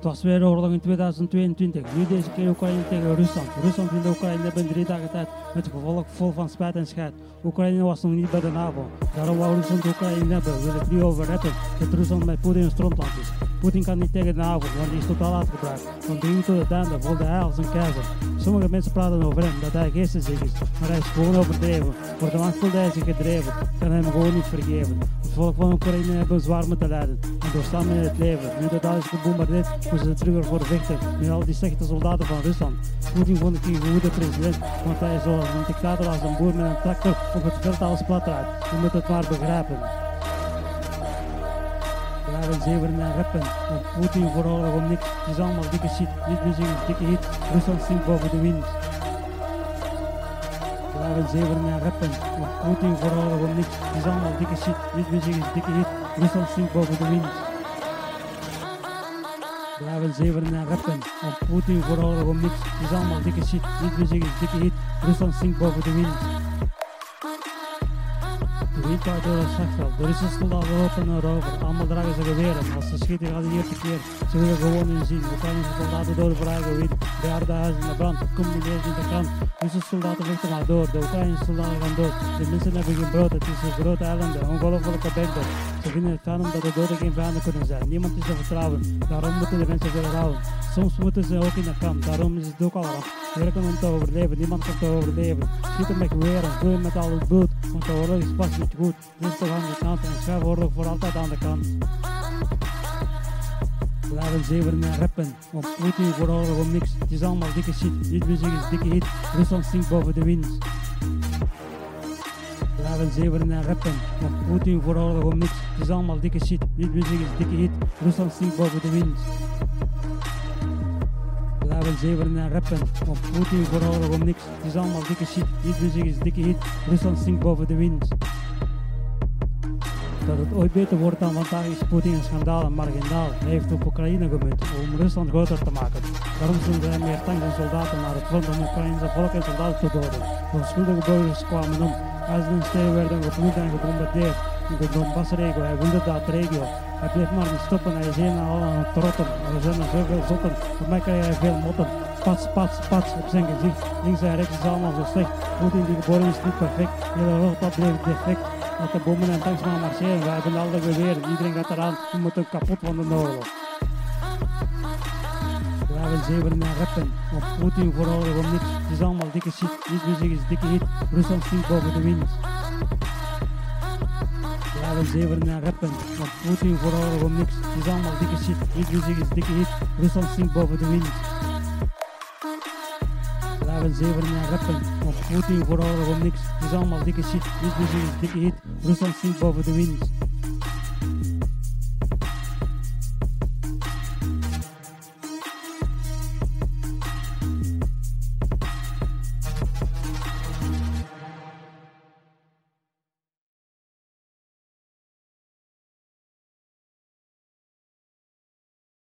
Het was weer oorlog in 2022. Nu deze keer Oekraïne tegen Rusland. Rusland wilde Oekraïne hebben drie dagen tijd. Met gevolg vol van spijt en scheid. Oekraïne was nog niet bij de NAVO. Daarom wou Rusland Oekraïne hebben. Willen het nu over reppen. Dat Rusland met Poetin een strontland is. Poetin kan niet tegen de NAVO, want die is totaal uitgebreid. Van begin tot het einde voelde hij als een keizer. Sommige mensen praten over hem, dat hij geestesziek is. Maar hij is gewoon overdreven. Voor de macht voelde hij zich gedreven. Kan hem gewoon niet vergeven. Het volk van Oekraïne hebben zwaar moeten lijden. En doorstaan in het leven. Nu dat alles gebombardeerd, moesten ze terug ervoor vechten. Met al die slechte soldaten van Rusland. Poetin vond ik een goede president. Want hij is zoals een dictator als een boer met een tractor op het veld alles plat rijdt. Je moet het maar begrijpen. Blijven zeveren en rappen. Want Poetin voor oorlog om niks. Het is allemaal dikke shit. Niet muziek dikke hit. Rusland zingt boven de wind. Blijven zeveren en rappen. Want Poetin voor oorlog om niks. Het is allemaal dikke shit. Niet muziek is dikke hit. Rusland zingt boven de wind. Blijven zeveren en rappen. Want Poetin voor oorlog om niks. Het is allemaal dikke shit. Niet muziek is dikke hit. Rusland zingt boven de wind. De door het slagveld. De Russen soldaten lopen erover. Allemaal dragen ze geweren. Als ze schieten gaat die eerste keer. Ze willen gewoon inzien. Oekraïnse soldaten door voor eigen wind. Bejaarde huizen in de brand. Het komt niet eens in de krant. Russen soldaten vechten maar door. De Oekraïnse soldaten gaan dood. De mensen hebben geen brood. Het is een grote ellende. Ongelofelijke bende. Ze vinden het fijn omdat de doden geen vijanden kunnen zijn. Niemand is te vertrouwen. Daarom moeten de mensen veel rouwen. Soms moeten ze ook in de kamp. Daarom is het ook al ramp. Werken om te overleven. Niemand kan te overleven. Schieten met geweren. Vloeien met al het bloed. Want de oorlog is pas niet goed. Toch aan de kant. En schuif oorlog voor altijd aan de kant. Blijven zeveren en rappen. Want Poetin voor oorlog om niks. Het is allemaal dikke shit. Dit muziek is dikke hit. Rusland zingt boven de wind. Blijven zeveren en rappen. Want Poetin voor oorlog om niks. Het is allemaal dikke shit. Dit muziek is dikke hit. Rusland zingt boven de wind. Blijven zeveren en rappen. Want Poetin voor oorlog om niks. Het is allemaal dikke shit. Dit muziek is dikke hit. Rusland zingt boven de wind. Dat het ooit beter wordt dan vandaag is Poetin een schandaal en marginaal. Hij heeft op Oekraïne gemunt om Rusland groter te maken. Daarom zullen er meer tanks en soldaten naar het front om Oekraïnse volk en soldaten te doden. De onschuldige burgers kwamen om. Huizen en steden werden geploegd en gebombardeerd. In de Donbass-regio, hij wilde dat regio. Hij bleef maar niet stoppen, hij is een en al aan het trotten. Er zijn er zoveel zotten, voor mij krijg hij veel motten. Pats, pats, pats op zijn gezicht. Links en rechts is allemaal zo slecht. Poetin die geboren is niet perfect. Hele Europa bleef defect. Met de bommen en tanks gaan marcheren. Wij hebben al de. Iedereen gaat eraan. We moeten kapot van de oorlog. Blijven zeveren en rappen. Want Poetin voor oorlog om niks. Het is allemaal dikke shit. Niet muziek is dikke hit. Rusland zingt boven de wind. Blijven zeveren en rappen. Want Poetin voor oorlog om niks. Is allemaal dikke shit. Niet muziek is dikke hit. Rusland zingt boven de wind. Blijven zeveren en rappen. Want Poetin voor oorlog om niks. Is allemaal dikke shit. Niet muziek is dikke hit. Rusland zingt boven de wind.